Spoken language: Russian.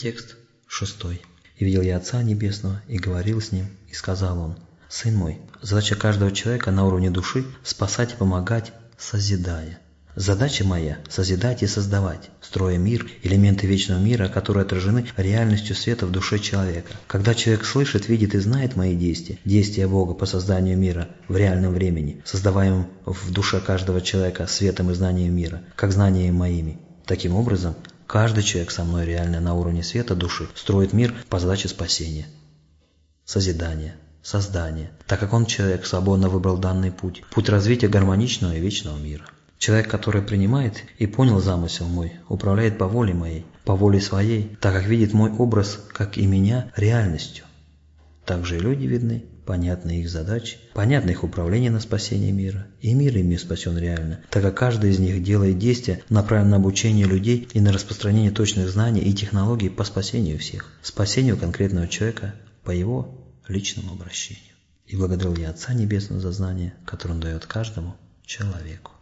Текст шестой. «И видел я Отца Небесного, и говорил с Ним, и сказал Он, «Сын мой, задача каждого человека на уровне души – спасать и помогать, созидая». Задача моя – созидать и создавать, строя мир, элементы вечного мира, которые отражены реальностью света в душе человека. Когда человек слышит, видит и знает мои действия, действия Бога по созданию мира в реальном времени, создаваемым в душе каждого человека светом и знанием мира, как знаниями моими. Таким образом, Каждый человек со мной реально на уровне света души строит мир по задаче спасения, созидания, создания, так как он человек свободно выбрал данный путь, путь развития гармоничного и вечного мира. Человек, который принимает и понял замысел мой, управляет по воле моей, по воле своей, так как видит мой образ, как и меня, реальностью. Также и люди видны понятны их задачи, понятно их управление на спасение мира, и мир ими спасен реально, так как каждый из них делает действия, направленные на обучение людей и на распространение точных знаний и технологий по спасению всех, спасению конкретного человека по его личному обращению. И благодарил я Отца Небесного за знание, которое он дает каждому человеку.